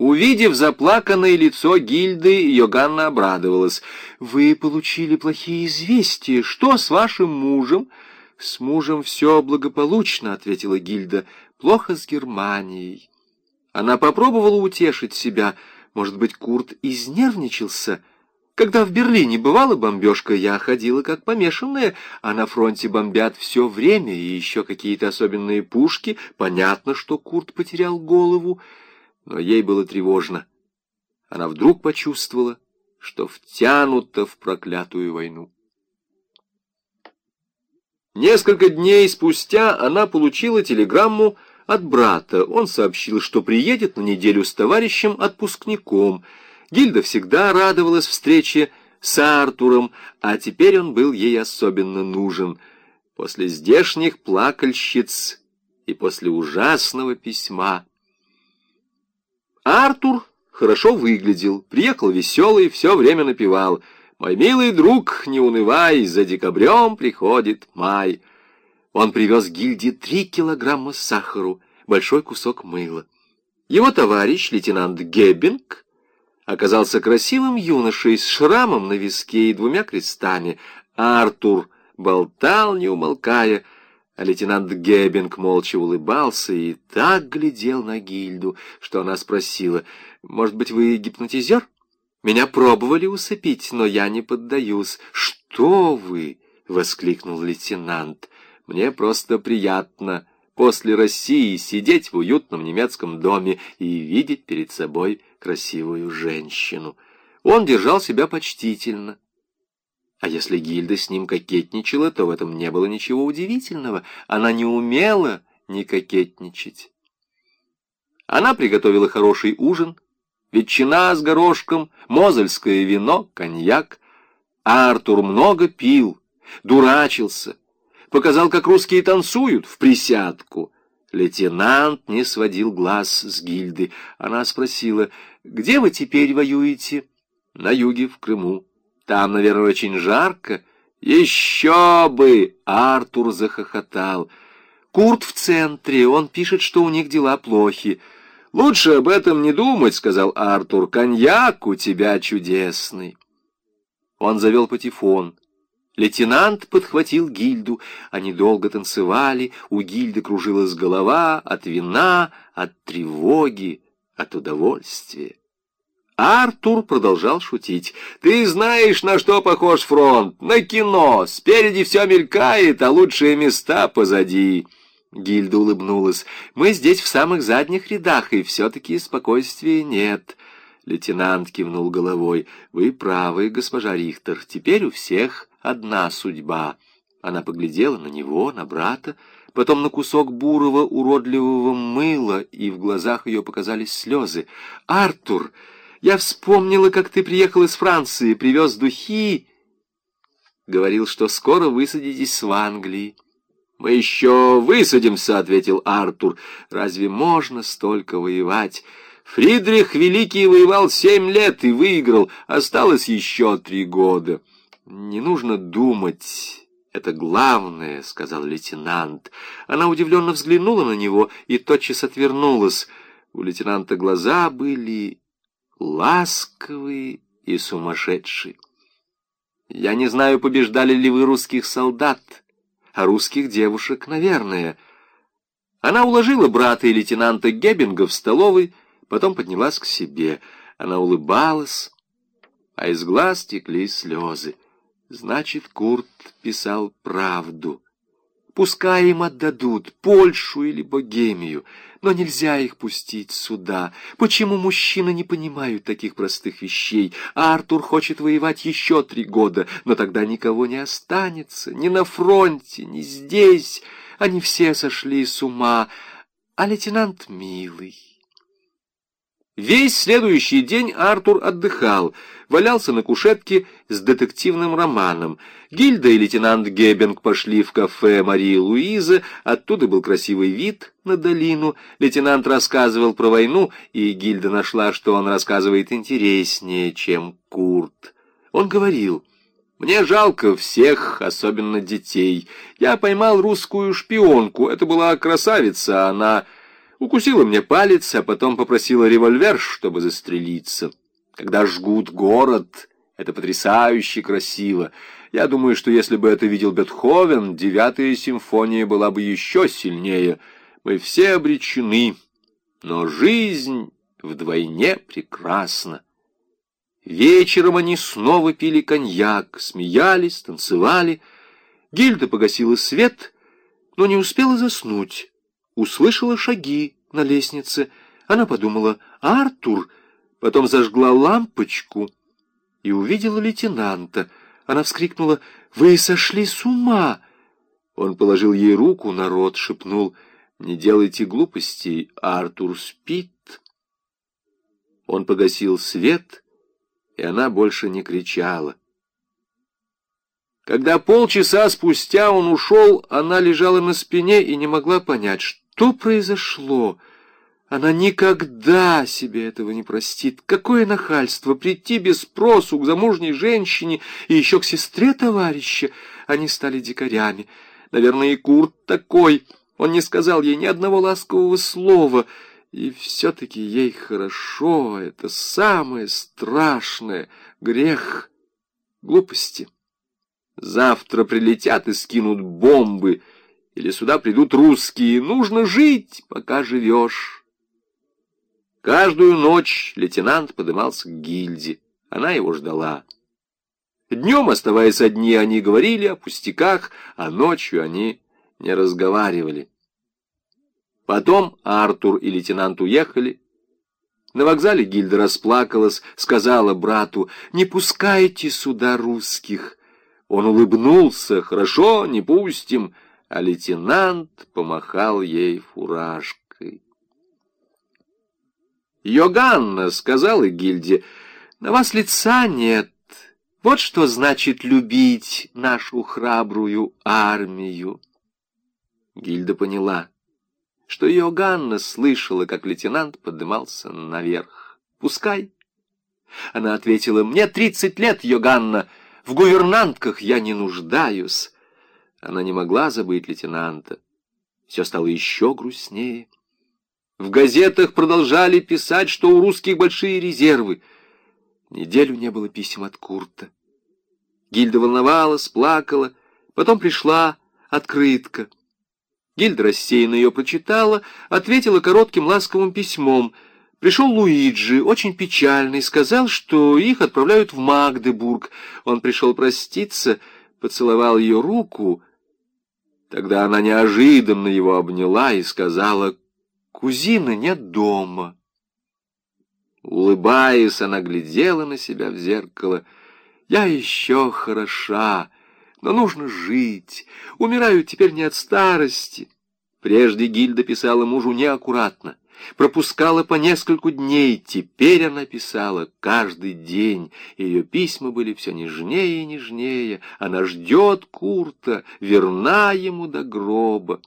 Увидев заплаканное лицо Гильды, Йоганна обрадовалась. «Вы получили плохие известия. Что с вашим мужем?» «С мужем все благополучно», — ответила Гильда. «Плохо с Германией». Она попробовала утешить себя. Может быть, Курт изнервничался? Когда в Берлине бывала бомбежка, я ходила как помешанная, а на фронте бомбят все время, и еще какие-то особенные пушки. Понятно, что Курт потерял голову, но ей было тревожно. Она вдруг почувствовала, что втянута в проклятую войну. Несколько дней спустя она получила телеграмму от брата. Он сообщил, что приедет на неделю с товарищем-отпускником — Гильда всегда радовалась встрече с Артуром, а теперь он был ей особенно нужен. После здешних плакальщиц и после ужасного письма. Артур хорошо выглядел, приехал веселый, все время напевал. «Мой милый друг, не унывай, за декабрем приходит май». Он привез гильдии три килограмма сахару, большой кусок мыла. Его товарищ, лейтенант Геббинг, оказался красивым юношей с шрамом на виске и двумя крестами. Артур болтал, не умолкая, а лейтенант Геббинг молча улыбался и так глядел на Гильду, что она спросила, «Может быть, вы гипнотизер? Меня пробовали усыпить, но я не поддаюсь». «Что вы?» — воскликнул лейтенант. «Мне просто приятно после России сидеть в уютном немецком доме и видеть перед собой красивую женщину. Он держал себя почтительно. А если Гильда с ним кокетничала, то в этом не было ничего удивительного. Она не умела не кокетничать. Она приготовила хороший ужин, ветчина с горошком, мозельское вино, коньяк. Артур много пил, дурачился, показал, как русские танцуют в присядку. Лейтенант не сводил глаз с гильды. Она спросила, где вы теперь воюете? На юге, в Крыму. Там, наверное, очень жарко. Еще бы! Артур захохотал. Курт в центре, он пишет, что у них дела плохи. «Лучше об этом не думать», — сказал Артур. «Коньяк у тебя чудесный». Он завел патефон. Лейтенант подхватил гильду. Они долго танцевали, у гильды кружилась голова от вина, от тревоги от удовольствия. Артур продолжал шутить. «Ты знаешь, на что похож фронт? На кино. Спереди все мелькает, а лучшие места позади». Гильда улыбнулась. «Мы здесь в самых задних рядах, и все-таки спокойствия нет». Лейтенант кивнул головой. «Вы правы, госпожа Рихтер. Теперь у всех одна судьба». Она поглядела на него, на брата, потом на кусок бурого уродливого мыла, и в глазах ее показались слезы. «Артур, я вспомнила, как ты приехал из Франции, привез духи...» Говорил, что скоро высадитесь в Англии. «Мы еще высадимся», — ответил Артур. «Разве можно столько воевать?» Фридрих Великий воевал семь лет и выиграл. Осталось еще три года. Не нужно думать «Это главное», — сказал лейтенант. Она удивленно взглянула на него и тотчас отвернулась. У лейтенанта глаза были ласковые и сумасшедшие. «Я не знаю, побеждали ли вы русских солдат, а русских девушек, наверное». Она уложила брата и лейтенанта Геббинга в столовой, потом поднялась к себе. Она улыбалась, а из глаз текли слезы. Значит, Курт писал правду. Пускай им отдадут Польшу или Богемию, но нельзя их пустить сюда. Почему мужчины не понимают таких простых вещей? А Артур хочет воевать еще три года, но тогда никого не останется, ни на фронте, ни здесь. Они все сошли с ума, а лейтенант милый. Весь следующий день Артур отдыхал, валялся на кушетке с детективным романом. Гильда и лейтенант Геббинг пошли в кафе Марии Луизы, оттуда был красивый вид на долину. Лейтенант рассказывал про войну, и Гильда нашла, что он рассказывает интереснее, чем Курт. Он говорил... Мне жалко всех, особенно детей. Я поймал русскую шпионку. Это была красавица, она Укусила мне палец, а потом попросила револьвер, чтобы застрелиться. Когда жгут город, это потрясающе красиво. Я думаю, что если бы это видел Бетховен, девятая симфония была бы еще сильнее. Мы все обречены, но жизнь вдвойне прекрасна. Вечером они снова пили коньяк, смеялись, танцевали. Гильда погасила свет, но не успела заснуть. Услышала шаги на лестнице. Она подумала «Артур!» Потом зажгла лампочку и увидела лейтенанта. Она вскрикнула «Вы сошли с ума!» Он положил ей руку на рот, шепнул «Не делайте глупостей, Артур спит». Он погасил свет, и она больше не кричала. Когда полчаса спустя он ушел, она лежала на спине и не могла понять, что произошло. Она никогда себе этого не простит. Какое нахальство прийти без спросу к замужней женщине и еще к сестре товарища. Они стали дикарями. Наверное, и Курт такой. Он не сказал ей ни одного ласкового слова — и все-таки ей хорошо, это самое страшное, грех, глупости. Завтра прилетят и скинут бомбы, или сюда придут русские. Нужно жить, пока живешь. Каждую ночь лейтенант подымался к гильдии. Она его ждала. Днем, оставаясь одни, они говорили о пустяках, а ночью они не разговаривали. Потом Артур и лейтенант уехали. На вокзале Гильда расплакалась, сказала брату, «Не пускайте сюда русских». Он улыбнулся, «Хорошо, не пустим», а лейтенант помахал ей фуражкой. «Йоганна», — сказала Гильде, — «на вас лица нет. Вот что значит любить нашу храбрую армию». Гильда поняла что Иоганна слышала, как лейтенант поднимался наверх. «Пускай». Она ответила, «Мне тридцать лет, Йоганна, в гувернантках я не нуждаюсь». Она не могла забыть лейтенанта. Все стало еще грустнее. В газетах продолжали писать, что у русских большие резервы. Неделю не было писем от Курта. Гильда волновалась, плакала. Потом пришла открытка. Гильда рассеянно ее прочитала, ответила коротким ласковым письмом. Пришел Луиджи, очень печальный, сказал, что их отправляют в Магдебург. Он пришел проститься, поцеловал ее руку. Тогда она неожиданно его обняла и сказала, «Кузина нет дома». Улыбаясь, она глядела на себя в зеркало. «Я еще хороша» но нужно жить. Умираю теперь не от старости. Прежде Гильда писала мужу неаккуратно, пропускала по нескольку дней, теперь она писала каждый день. Ее письма были все нежнее и нежнее. Она ждет Курта, верна ему до гроба.